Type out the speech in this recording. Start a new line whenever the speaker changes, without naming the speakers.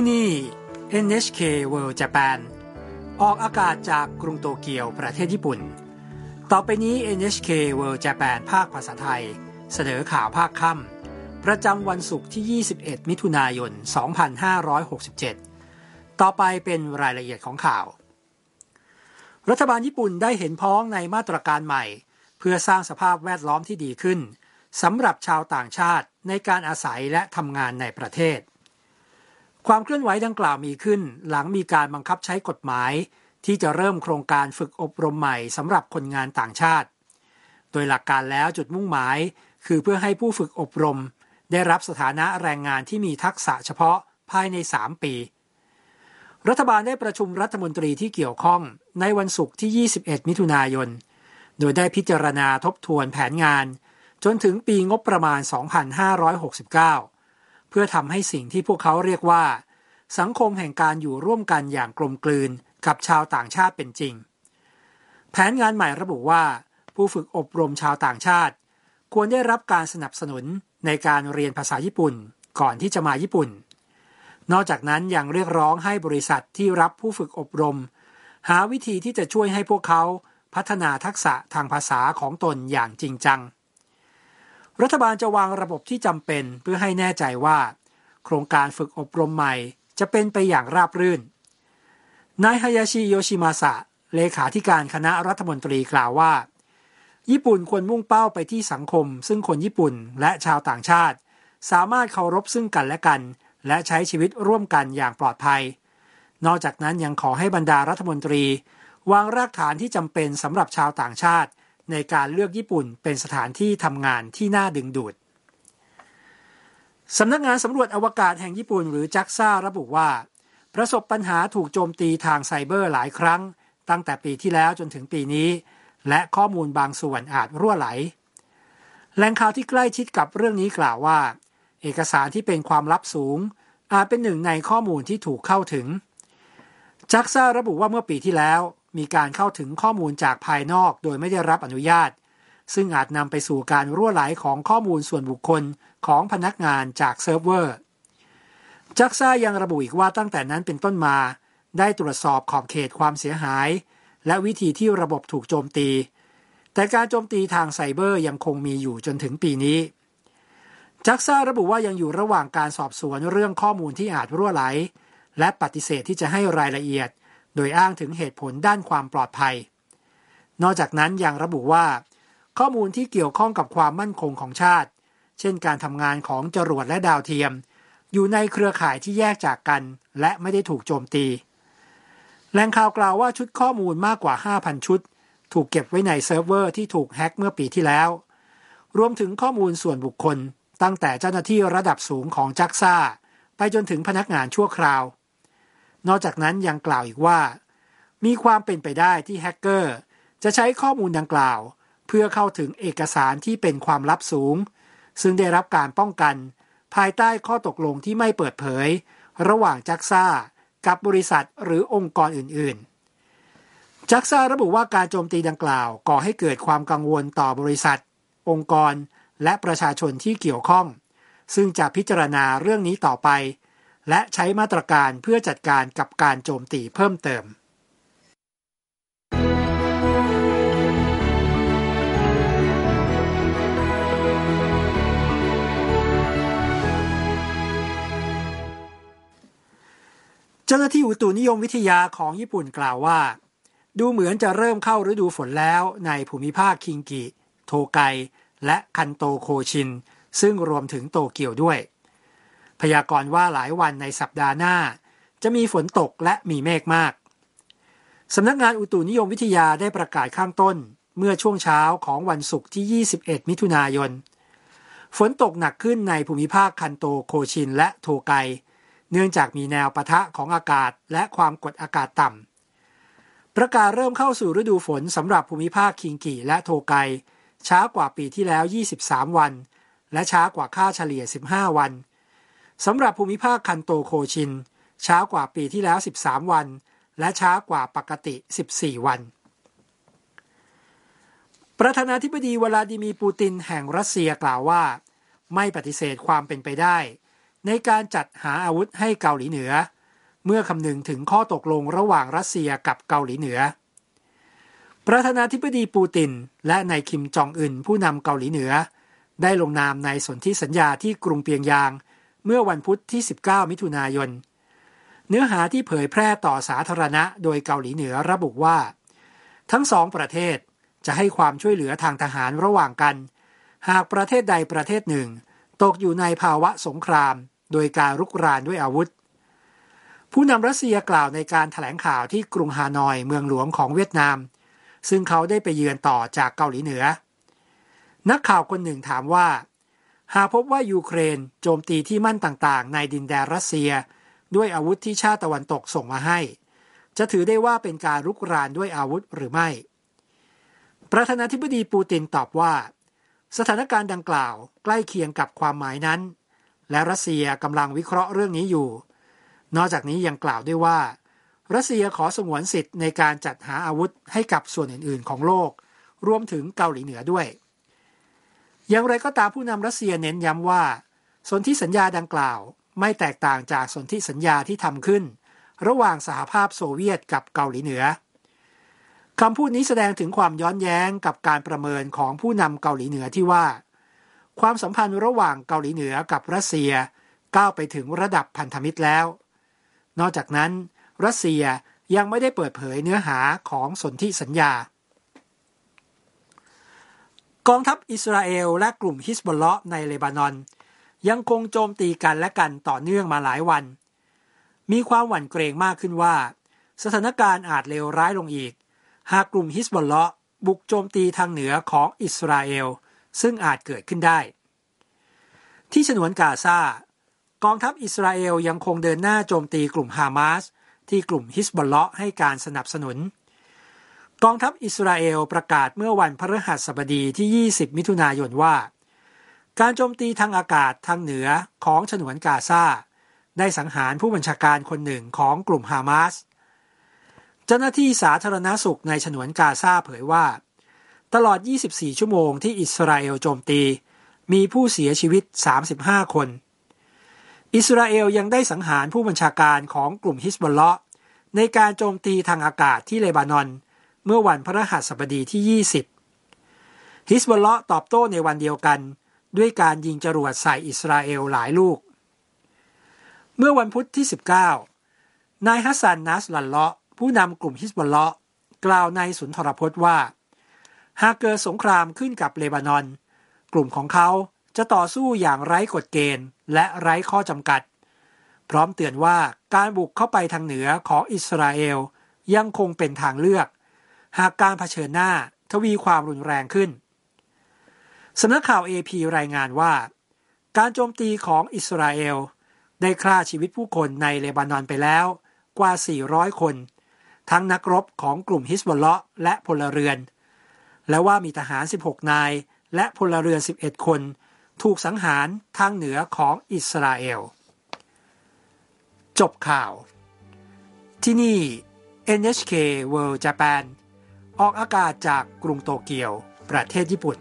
ที่นี่ NHK World Japan ออกอากาศจากกรุงโตเกียวประเทศญี่ปุ่น ต่อไปนี้ NHK World Japan ภาคภาษาไทย เสนอข่าวภาคค่ำประจำวันศุกร์ที่ 21 มิถุนายน 2567 ต่อไปเป็นรายละเอียดของข่าว รัฐบาลญี่ปุ่นได้เห็นพ้องในมาตรการใหม่ เพื่อสร้างสภาพแวดล้อมที่ดีขึ้นสำหรับชาวต่างชาติในการอาศัยและทำงานในประเทศ ความเคลื่อนไหวดังกล่าวมีขึ้น หลังมีการบังคับใช้กฎหมาย ที่จะเริ่มโครงการฝึกอบรมใหม่สำหรับคนงานต่างชาติ โดยหลักการแล้วจุดมุ่งหมาย คือเพื่อให้ผู้ฝึกอบรม ได้รับสถานะแรงงานที่มีทักษะเฉพาะภายใน 3 ปี รัฐบาลได้ประชุมรัฐมนตรีที่เกี่ยวข้องในวันศุกร์ที่ 21 มิถุนายน โดยได้พิจารณาทบทวนแผนงาน จนถึงปีงบประมาณ 2569 เพื่อทำให้สิ่งที่พวกเขาเรียกว่า สังคมแห่งการอยู่ร่วมกันอย่างกลมกลืนกับชาวต่างชาติเป็นจริง แผนงานใหม่ระบุว่า ผู้ฝึกอบรมชาวต่างชาติ ควรได้รับการสนับสนุนในการเรียนภาษาญี่ปุ่นก่อนที่จะมาญี่ปุ่น นอกจากนั้นยังเรียกร้องให้บริษัทที่รับผู้ฝึกอบรม หาวิธีที่จะช่วยให้พวกเขาพัฒนาทักษะทางภาษาของตนอย่างจริงจัง รัฐบาลจะวางระบบที่จำเป็นเพื่อให้แน่ใจว่า โครงการฝึกอบรมใหม่จะเป็นไปอย่างราบรื่น นายฮายาชิโยชิมาสะเลขาธิการคณะรัฐมนตรีกล่าวว่า ญี่ปุ่นควรมุ่งเป้าไปที่สังคม ซึ่งคนญี่ปุ่นและชาวต่างชาติ สามารถเคารพซึ่งกันและกัน และใช้ชีวิตร่วมกันอย่างปลอดภัย นอกจากนั้นยังขอให้บรรดารัฐมนตรี วางรากฐานที่จำเป็นสำหรับชาวต่างชาติ ในการเลือกญี่ปุ่นเป็นสถานที่ทำงานที่น่าดึงดูดสำนักงานสำรวจอวกาศแห่งญี่ปุ่นหรือจักซ่าระบุว่า ประสบปัญหาถูกโจมตีทางไซเบอร์หลายครั้ง ตั้งแต่ปีที่แล้วจนถึงปีนี้ และข้อมูลบางส่วนอาจรั่วไหล แหล่งข่าวที่ใกล้ชิดกับเรื่องนี้กล่าวว่า เอกสารที่เป็นความลับสูง อาจเป็นหนึ่งในข้อมูลที่ถูกเข้าถึงJAXA ระบุว่าเมื่อปีที่แล้ว มีการเข้าถึงข้อมูลจากภายนอกโดยไม่ได้รับอนุญาต ซึ่งอาจนำไปสู่การรั่วไหลของข้อมูลส่วนบุคคลของพนักงานจากเซิร์ฟเวอร์ JAXA ยังระบุอีกว่าตั้งแต่นั้นเป็นต้นมา ได้ตรวจสอบขอบเขตความเสียหาย และวิธีที่ระบบถูกโจมตี แต่การโจมตีทางไซเบอร์ยังคงมีอยู่จนถึงปีนี้ JAXA ระบุว่ายังอยู่ระหว่างการสอบสวนเรื่องข้อมูลที่อาจรั่วไหล และปฏิเสธที่จะให้รายละเอียด โดยอ้างถึงเหตุผลด้านความปลอดภัย นอกจากนั้นยังระบุว่า ข้อมูลที่เกี่ยวข้องกับความมั่นคงของชาติ เช่นการทำงานของจรวดและดาวเทียม อยู่ในเครือข่ายที่แยกจากกัน และไม่ได้ถูกโจมตีแหล่งข่าวกล่าวว่าชุดข้อมูลมากกว่า 5,000 ชุด ถูกเก็บไว้ในเซิร์ฟเวอร์ที่ถูกแฮ็กเมื่อปีที่แล้ว รวมถึงข้อมูลส่วนบุคคล ตั้งแต่เจ้าหน้าที่ระดับสูงของจักซ่า ไปจนถึงพนักงานชั่วคราว นอกจากนั้นยังกล่าวอีกว่า มีความเป็นไปได้ที่แฮกเกอร์จะใช้ข้อมูลดังกล่าว เพื่อเข้าถึงเอกสารที่เป็นความลับสูง ซึ่งได้รับการป้องกัน ภายใต้ข้อตกลงที่ไม่เปิดเผย ระหว่างจักซ่ากับบริษัทหรือองค์กรอื่นๆ จักซ่าระบุว่าการโจมตีดังกล่าวก่อให้เกิดความกังวลต่อบริษัท องค์กร และประชาชนที่เกี่ยวข้อง ซึ่งจะพิจารณาเรื่องนี้ต่อไป และใช้มาตรการเพื่อจัดการกับการโจมตีเพิ่มเติม เจ้าหน้าที่อุตุนิยมวิทยาของญี่ปุ่นกล่าวว่า ดูเหมือนจะเริ่มเข้าฤดูฝนแล้วในภูมิภาคคิงกิ โทไก และคันโตโคชิน ซึ่งรวมถึงโตเกียวด้วย พยากรณ์ว่าหลายวันในสัปดาห์หน้า จะมีฝนตกและมีเมฆมากสำนักงานอุตุนิยมวิทยาได้ประกาศข้างต้น เมื่อช่วงเช้าของวันศุกร์ที่ 21 มิถุนายน ฝนตกหนักขึ้นในภูมิภาคคันโตโคชินและโทไก เนื่องจากมีแนวปะทะของอากาศและความกดอากาศต่ำ ประกาศเริ่มเข้าสู่ฤดูฝนสำหรับภูมิภาคคิงกิและโทไก ช้ากว่าปีที่แล้ว 23 วัน และช้ากว่าค่าเฉลี่ย 15 วัน สำหรับภูมิภาคคันโตโคชิน ช้ากว่าปีที่แล้ว 13 วัน และช้ากว่าปกติ 14 วัน ประธานาธิบดีวลาดิมีปูตินแห่งรัสเซียกล่าวว่า ไม่ปฏิเสธความเป็นไปได้ ในการจัดหาอาวุธให้เกาหลีเหนือ เมื่อคำนึงถึงข้อตกลงระหว่างรัสเซียกับเกาหลีเหนือ ประธานาธิบดีปูติน และนายคิมจองอึนผู้นำเกาหลีเหนือ ได้ลงนามในสนธิสัญญาที่กรุงเปียงยาง เมื่อวันพุธที่ 19 มิถุนายน เนื้อหาที่เผยแพร่ต่อสาธารณะโดยเกาหลีเหนือระบุว่า ทั้งสองประเทศจะให้ความช่วยเหลือทางทหารระหว่างกัน หากประเทศใดประเทศหนึ่ง ตกอยู่ในภาวะสงคราม โดยการรุกรานด้วยอาวุธ ผู้นำรัสเซียกล่าวในการถแถลงข่าวที่กรุงฮานอยเมืองหลวงของเวียดนาม ซึ่งเขาได้ไปเยือนต่อจากเกาหลีเหนือ นักข่าวคนหนึ่งถามว่า หากพบว่ายูเครนโจมตีที่มั่นต่างๆ ในดินแดนรัสเซีย ด้วยอาวุธที่ชาติตะวันตกส่งมาให้ จะถือได้ว่าเป็นการรุกรานด้วยอาวุธหรือไม่ ประธานาธิบดีปูตินตอบว่า สถานการณ์ดังกล่าวใกล้เคียงกับความหมายนั้น และรัสเซียกำลังวิเคราะห์เรื่องนี้อยู่ นอกจากนี้ยังกล่าวด้วยว่า รัสเซียขอสงวนสิทธิ์ในการจัดหาอาวุธให้กับส่วนอื่นๆ ของโลก รวมถึงเกาหลีเหนือด้วย อย่างไรก็ตามผู้นำรัสเซียเน้นย้ำว่า สนธิสัญญาดังกล่าว ไม่แตกต่างจากสนธิสัญญาที่ทำขึ้น ระหว่างสหภาพโซเวียตกับเกาหลีเหนือคำพูดนี้แสดงถึงความย้อนแย้งกับการประเมินของผู้นำเกาหลีเหนือที่ว่า ความสัมพันธ์ระหว่างเกาหลีเหนือกับรัสเซียก้าวไปถึงระดับพันธมิตรแล้ว นอกจากนั้น รัสเซียยังไม่ได้เปิดเผยเนื้อหาของสนธิสัญญา กองทัพอิสราเอลและกลุ่มฮิสบอลเลาะในเลบานอน ยังคงโจมตีกันและกันต่อเนื่องมาหลายวัน มีความหวั่นเกรงมากขึ้นว่า สถานการณ์อาจเลวร้ายลงอีก หากกลุ่มฮิสบอลเลาะบุกโจมตีทางเหนือของอิสราเอล ซึ่งอาจเกิดขึ้นได้ ที่ฉนวนกาซากองทัพอิสราเอลยังคงเดินหน้าโจมตีกลุ่มฮามาสที่กลุ่มฮิสบอลเลาะให้การสนับสนุน กองทัพอิสราเอลประกาศเมื่อวันพฤหัสบดีที่ 20 มิถุนายนว่า การโจมตีทางอากาศทางเหนือของฉนวนกาซาได้สังหารผู้บัญชาการคนหนึ่งของกลุ่มฮามาส เจ้าหน้าที่สาธารณาสุขในฉนวนกาซาเผยว่า ตลอด 24 ชั่วโมงที่อิสราเอลโจมตี มีผู้เสียชีวิต 35 คน อิสราเอลยังได้สังหารผู้บัญชาการของกลุ่มฮิสบอลเลาะในการโจมตีทางอากาศที่เลบานอน เมื่อวันพฤหัสบดีที่ 20 ฮิสบอลเลาะตอบโต้ในวันเดียวกัน ด้วยการยิงจรวดใส่อิสราเอลหลายลูก เมื่อวันพุธที่ 19 นายฮัสซันนัสลันเลาะผู้นำกลุ่มฮิสบอลเลาะกล่าวในสุนทรพจน์ว่า หากเกิดสงครามขึ้นกับเลบานอน กลุ่มของเขาจะต่อสู้อย่างไร้กฎเกณฑ์ และไร้ข้อจำกัด พร้อมเตือนว่าการบุกเข้าไปทางเหนือของอิสราเอลยังคงเป็นทางเลือก หากการเผชิญหน้าทวีความรุนแรงขึ้นสำนักข่าว AP รายงานว่า การโจมตีของอิสราเอล ได้ฆ่าชีวิตผู้คนในเลบานอนไปแล้วกว่า 400 คน ทั้งนักรบของกลุ่มฮิสบอลเลาะและพลเรือน และว่ามีทหาร 16 นาย และพลเรือน 11 คน ถูกสังหารทางเหนือของอิสราเอล จบข่าว ที่นี่ NHK World Japan ออกอากาศจากกรุงโตเกียว ประเทศญี่ปุ่น